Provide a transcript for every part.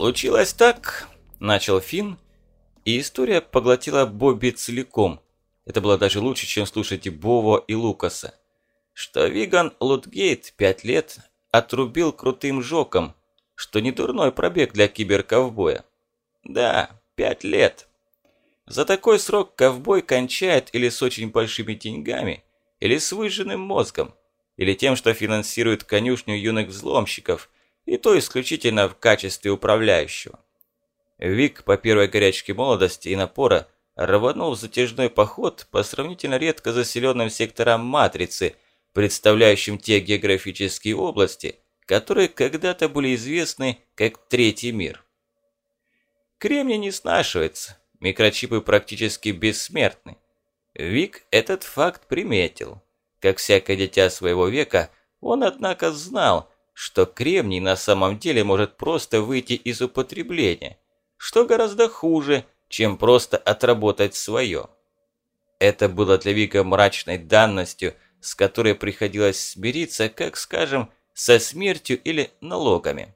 Случилось так, начал Финн, и история поглотила Бобби целиком. Это было даже лучше, чем слушать и и Лукаса. Что Виган Лутгейт пять лет отрубил крутым жоком, что не дурной пробег для киберковбоя. Да, пять лет. За такой срок ковбой кончает или с очень большими деньгами, или с выжженным мозгом, или тем, что финансирует конюшню юных взломщиков, и то исключительно в качестве управляющего. Вик по первой горячке молодости и напора рванул в затяжной поход по сравнительно редко заселенным секторам Матрицы, представляющим те географические области, которые когда-то были известны как Третий мир. Кремний не снашивается, микрочипы практически бессмертны. Вик этот факт приметил. Как всякое дитя своего века, он, однако, знал, что кремний на самом деле может просто выйти из употребления, что гораздо хуже, чем просто отработать свое. Это было для Вика мрачной данностью, с которой приходилось смириться, как, скажем, со смертью или налогами.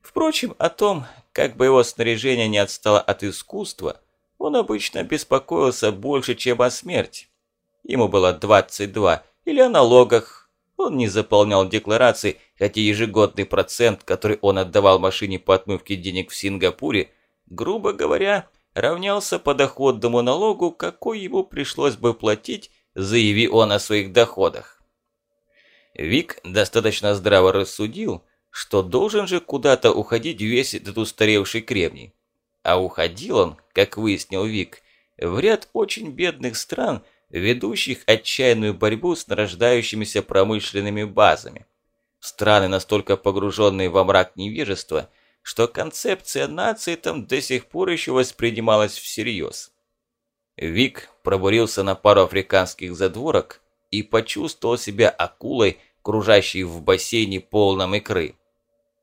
Впрочем, о том, как бы его снаряжение не отстало от искусства, он обычно беспокоился больше, чем о смерти. Ему было 22, или о налогах. Он не заполнял декларации, хотя ежегодный процент, который он отдавал машине по отмывке денег в Сингапуре, грубо говоря, равнялся подоходному налогу, какой ему пришлось бы платить, заяви он о своих доходах. Вик достаточно здраво рассудил, что должен же куда-то уходить весь этот устаревший кремний. А уходил он, как выяснил Вик, в ряд очень бедных стран, ведущих отчаянную борьбу с нарождающимися промышленными базами. Страны, настолько погруженные во мрак невежества, что концепция нации там до сих пор еще воспринималась всерьез. Вик пробурился на пару африканских задворок и почувствовал себя акулой, кружащей в бассейне полном икры.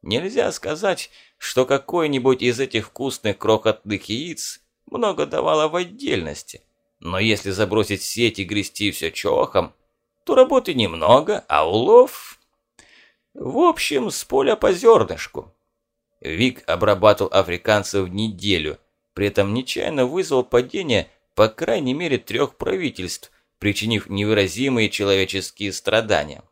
Нельзя сказать, что какой-нибудь из этих вкусных крохотных яиц много давало в отдельности. Но если забросить сеть и грести все чохом, то работы немного, а улов... В общем, с поля по зернышку. Вик обрабатывал африканцев неделю, при этом нечаянно вызвал падение по крайней мере трех правительств, причинив невыразимые человеческие страдания.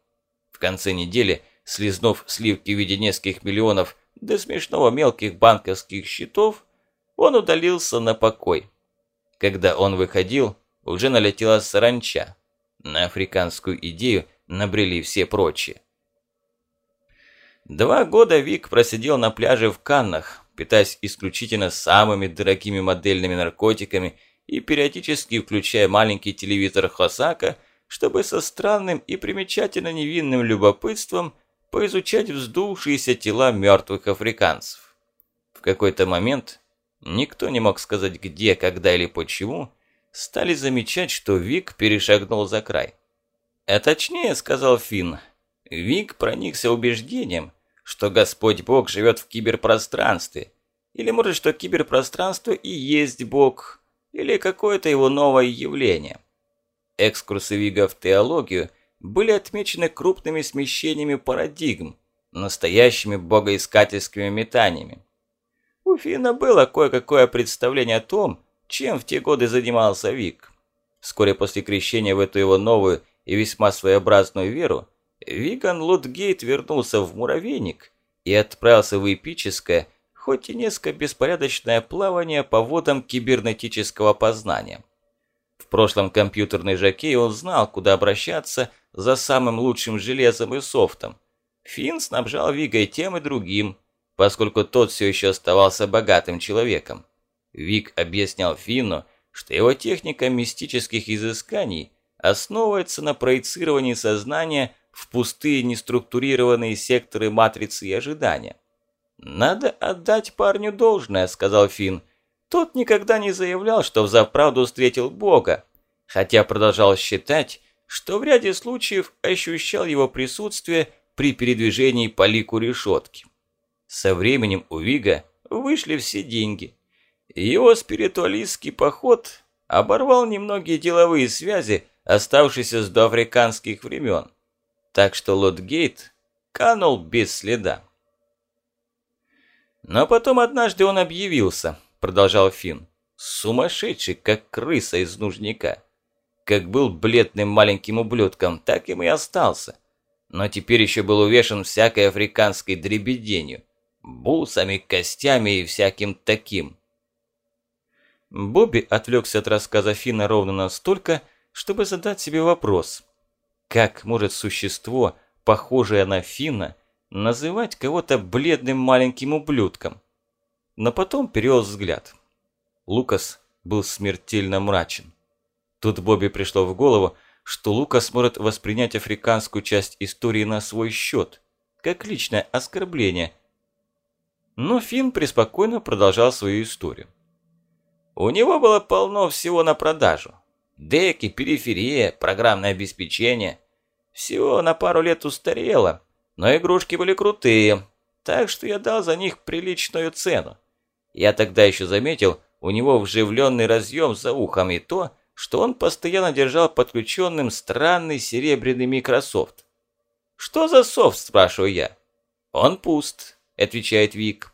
В конце недели – слизнув сливки в виде нескольких миллионов до смешного мелких банковских счетов, он удалился на покой. Когда он выходил, уже налетела саранча. На африканскую идею набрели все прочие. Два года Вик просидел на пляже в Каннах, питаясь исключительно самыми дорогими модельными наркотиками и периодически включая маленький телевизор Хосака, чтобы со странным и примечательно невинным любопытством поизучать вздувшиеся тела мертвых африканцев. В какой-то момент, никто не мог сказать где, когда или почему, стали замечать, что Вик перешагнул за край. А точнее, сказал Финн, Вик проникся убеждением, что Господь Бог живет в киберпространстве, или может, что киберпространство и есть Бог, или какое-то его новое явление. Экскурсы Вига в теологию – были отмечены крупными смещениями парадигм, настоящими богоискательскими метаниями. У Фина было кое-какое представление о том, чем в те годы занимался Вик. Вскоре после крещения в эту его новую и весьма своеобразную веру, Виган Лутгейт вернулся в муравейник и отправился в эпическое, хоть и несколько беспорядочное плавание по водам кибернетического познания. В прошлом компьютерной жокей он знал, куда обращаться за самым лучшим железом и софтом. Финн снабжал Вигой тем и другим, поскольку тот все еще оставался богатым человеком. Вик объяснял Финну, что его техника мистических изысканий основывается на проецировании сознания в пустые неструктурированные секторы матрицы и ожидания. «Надо отдать парню должное», – сказал Финн. Тот никогда не заявлял, что взаправду встретил Бога, хотя продолжал считать, что в ряде случаев ощущал его присутствие при передвижении по лику решетки. Со временем у Вига вышли все деньги. Его спиритуалистский поход оборвал немногие деловые связи, оставшиеся с доафриканских времен. Так что Лотгейт канул без следа. Но потом однажды он объявился, продолжал Финн. Сумасшедший, как крыса из нужника. Как был бледным маленьким ублюдком, так им и остался. Но теперь еще был увешан всякой африканской дребеденью. Бусами, костями и всяким таким. Бобби отвлекся от рассказа Фина ровно настолько, чтобы задать себе вопрос. Как может существо, похожее на Фина, называть кого-то бледным маленьким ублюдком? Но потом перевел взгляд. Лукас был смертельно мрачен. Тут Бобби пришло в голову, что Лукас может воспринять африканскую часть истории на свой счет, как личное оскорбление. Но Финн преспокойно продолжал свою историю. У него было полно всего на продажу. Деки, периферия, программное обеспечение. Всего на пару лет устарело, но игрушки были крутые, так что я дал за них приличную цену. Я тогда еще заметил, у него вживленный разъем за ухом и то, что он постоянно держал подключенным странный серебряный Microsoft. «Что за софт?» – спрашиваю я. «Он пуст», – отвечает Вик.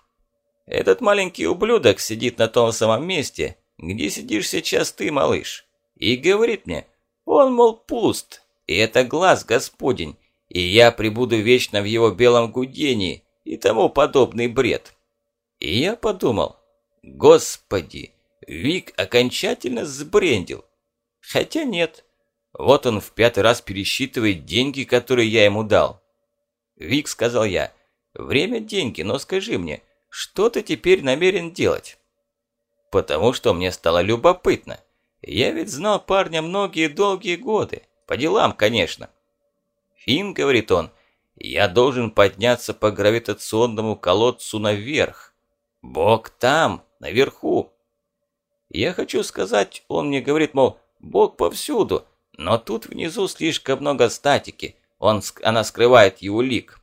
«Этот маленький ублюдок сидит на том самом месте, где сидишь сейчас ты, малыш, и говорит мне, он, мол, пуст, и это глаз господень, и я прибуду вечно в его белом гудении и тому подобный бред». И я подумал, Господи, Вик окончательно сбрендил. Хотя нет. Вот он в пятый раз пересчитывает деньги, которые я ему дал. Вик, сказал я, время – деньги, но скажи мне, что ты теперь намерен делать? Потому что мне стало любопытно. Я ведь знал парня многие долгие годы. По делам, конечно. Фин, говорит он, я должен подняться по гравитационному колодцу наверх. Бог там, наверху. Я хочу сказать, он мне говорит, мол, Бог повсюду, но тут внизу слишком много статики, он, она скрывает его лик.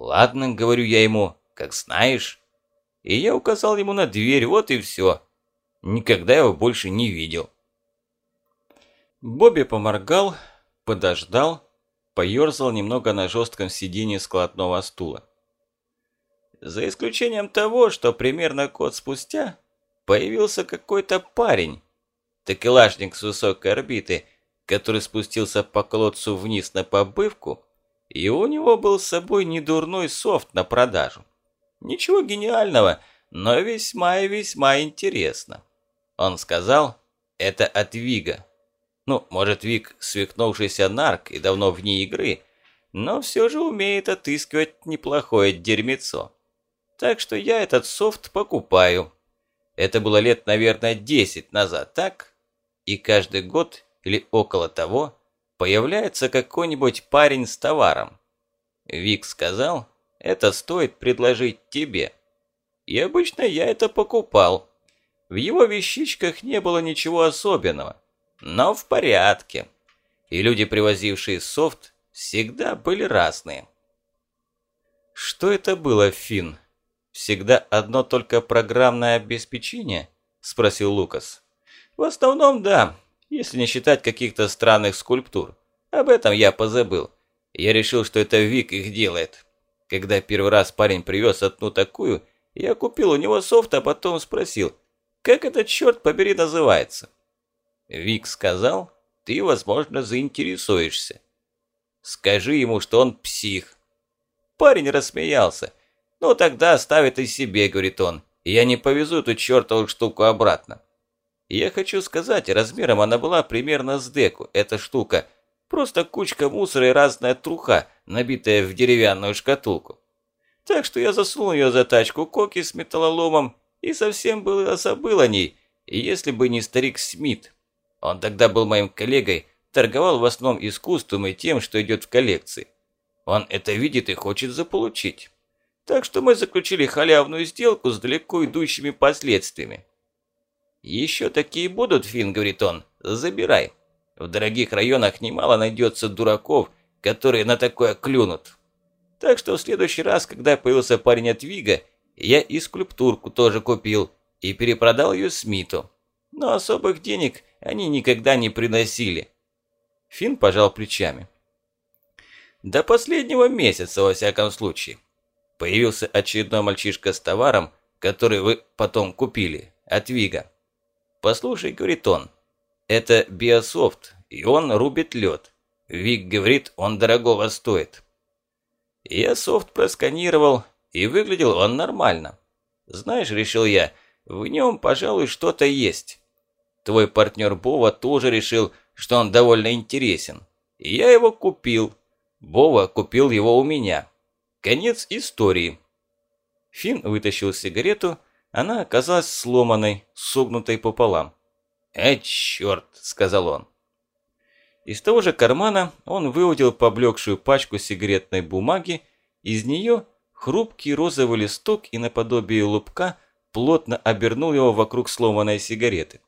Ладно, говорю я ему, как знаешь. И я указал ему на дверь, вот и все. Никогда его больше не видел. Бобби поморгал, подождал, поерзал немного на жестком сиденье складного стула. За исключением того, что примерно год спустя появился какой-то парень, такелажник с высокой орбиты, который спустился по колодцу вниз на побывку, и у него был с собой недурной софт на продажу. Ничего гениального, но весьма и весьма интересно. Он сказал, это от Вига. Ну, может, Виг свихнувшийся нарк и давно вне игры, но все же умеет отыскивать неплохое дерьмецо. Так что я этот софт покупаю. Это было лет, наверное, 10 назад, так? И каждый год или около того появляется какой-нибудь парень с товаром. Вик сказал, это стоит предложить тебе. И обычно я это покупал. В его вещичках не было ничего особенного, но в порядке. И люди, привозившие софт, всегда были разные. Что это было, Финн? «Всегда одно только программное обеспечение?» – спросил Лукас. «В основном да, если не считать каких-то странных скульптур. Об этом я позабыл. Я решил, что это Вик их делает. Когда первый раз парень привез одну такую, я купил у него софт, а потом спросил, как этот черт побери называется?» Вик сказал, ты, возможно, заинтересуешься. Скажи ему, что он псих. Парень рассмеялся. «Ну тогда оставит и себе», — говорит он. «Я не повезу эту чертову штуку обратно». Я хочу сказать, размером она была примерно с деку, эта штука. Просто кучка мусора и разная труха, набитая в деревянную шкатулку. Так что я засунул ее за тачку коки с металлоломом и совсем было забыл о ней, если бы не старик Смит. Он тогда был моим коллегой, торговал в основном искусством и тем, что идет в коллекции. Он это видит и хочет заполучить. Так что мы заключили халявную сделку с далеко идущими последствиями. «Еще такие будут, Финн», — говорит он, — «забирай. В дорогих районах немало найдется дураков, которые на такое клюнут. Так что в следующий раз, когда появился парень от Вига, я и скульптурку тоже купил и перепродал ее Смиту. Но особых денег они никогда не приносили». Финн пожал плечами. «До последнего месяца, во всяком случае. появился очередной мальчишка с товаром, который вы потом купили, от Вига. Послушай, говорит он, это биософт, и он рубит лед. Вик говорит, он дорогого стоит. Я софт просканировал, и выглядел он нормально. Знаешь, решил я, в нем, пожалуй, что-то есть. Твой партнер Бова тоже решил, что он довольно интересен. И я его купил. Бова купил его у меня. Конец истории. Финн вытащил сигарету, она оказалась сломанной, согнутой пополам. «Э, черт!» – сказал он. Из того же кармана он выудил поблекшую пачку сигаретной бумаги, из нее хрупкий розовый листок и наподобие лупка плотно обернул его вокруг сломанной сигареты.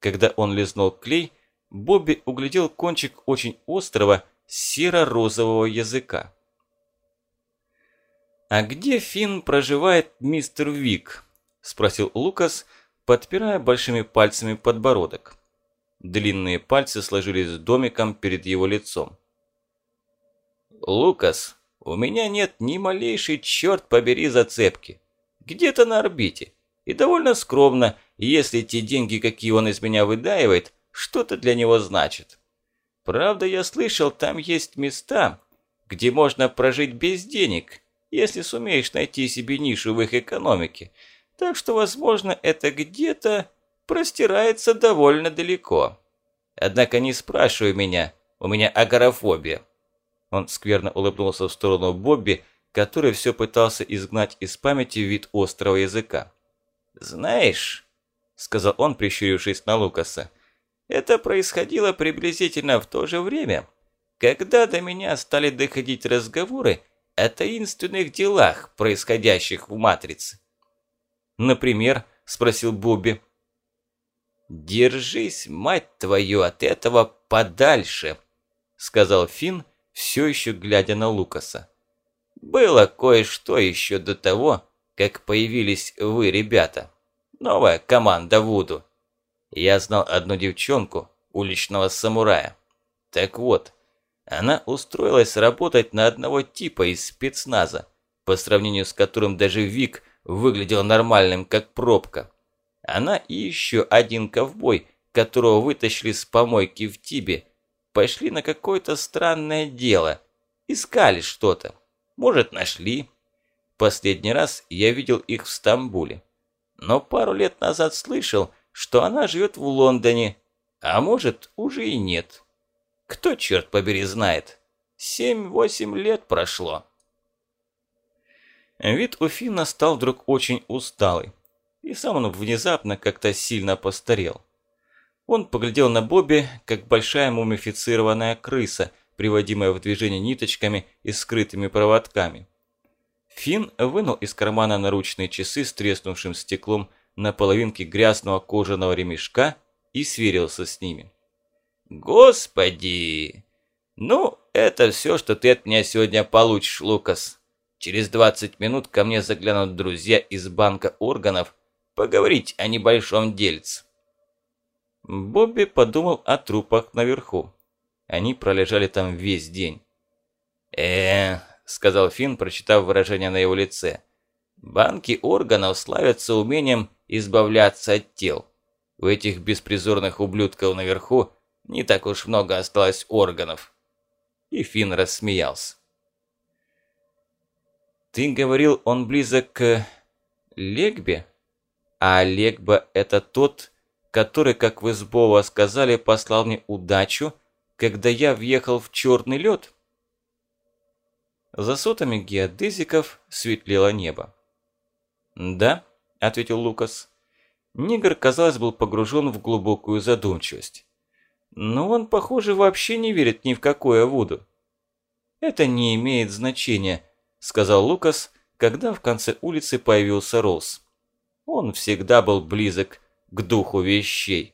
Когда он лизнул клей, Бобби углядел кончик очень острого серо-розового языка. «А где Финн проживает мистер Вик?» – спросил Лукас, подпирая большими пальцами подбородок. Длинные пальцы сложились домиком перед его лицом. «Лукас, у меня нет ни малейшей, черт побери, зацепки. Где-то на орбите. И довольно скромно, если те деньги, какие он из меня выдаивает, что-то для него значат. Правда, я слышал, там есть места, где можно прожить без денег, если сумеешь найти себе нишу в их экономике. Так что, возможно, это где-то простирается довольно далеко. Однако не спрашивай меня, у меня агорафобия. Он скверно улыбнулся в сторону Бобби, который все пытался изгнать из памяти вид острого языка. «Знаешь», – сказал он, прищурившись на Лукаса, – «это происходило приблизительно в то же время, когда до меня стали доходить разговоры о таинственных делах, происходящих в Матрице. «Например?» – спросил Бобби. «Держись, мать твою, от этого подальше», – сказал Финн, все еще глядя на Лукаса. «Было кое-что еще до того, как появились вы, ребята. Новая команда Вуду. Я знал одну девчонку, уличного самурая. Так вот, она устроилась работать на одного типа из спецназа, по сравнению с которым даже Вик выглядел нормальным, как пробка. Она и еще один ковбой, которого вытащили с помойки в Тибе, пошли на какое-то странное дело. Искали что-то. Может, нашли. Последний раз я видел их в Стамбуле. Но пару лет назад слышал, что она живет в Лондоне, а может, уже и нет. Кто, черт побери, знает? Семь-восемь лет прошло. Вид у Финна стал вдруг очень усталый. И сам он внезапно как-то сильно постарел. Он поглядел на Бобби, как большая мумифицированная крыса, приводимая в движение ниточками и скрытыми проводками. Финн вынул из кармана наручные часы с треснувшим стеклом на половинке грязного кожаного ремешка и сверился с ними. «Господи! Ну, это все, что ты от меня сегодня получишь, Лукас. Через 20 минут ко мне заглянут друзья из банка органов поговорить о небольшом дельце». Бобби подумал о трупах наверху. Они пролежали там весь день. э сказал Финн, прочитав выражение на его лице. «Банки органов славятся умением избавляться от тел. У этих беспризорных ублюдков наверху не так уж много осталось органов. И Финн рассмеялся. Ты говорил, он близок к Легбе? А Легба это тот, который, как вы с Бова сказали, послал мне удачу, когда я въехал в черный лед? За сотами геодезиков светлело небо. «Да», – ответил Лукас. Нигер, казалось, был погружен в глубокую задумчивость. Но он, похоже, вообще не верит ни в какое Вуду. «Это не имеет значения», – сказал Лукас, когда в конце улицы появился Роуз. Он всегда был близок к духу вещей.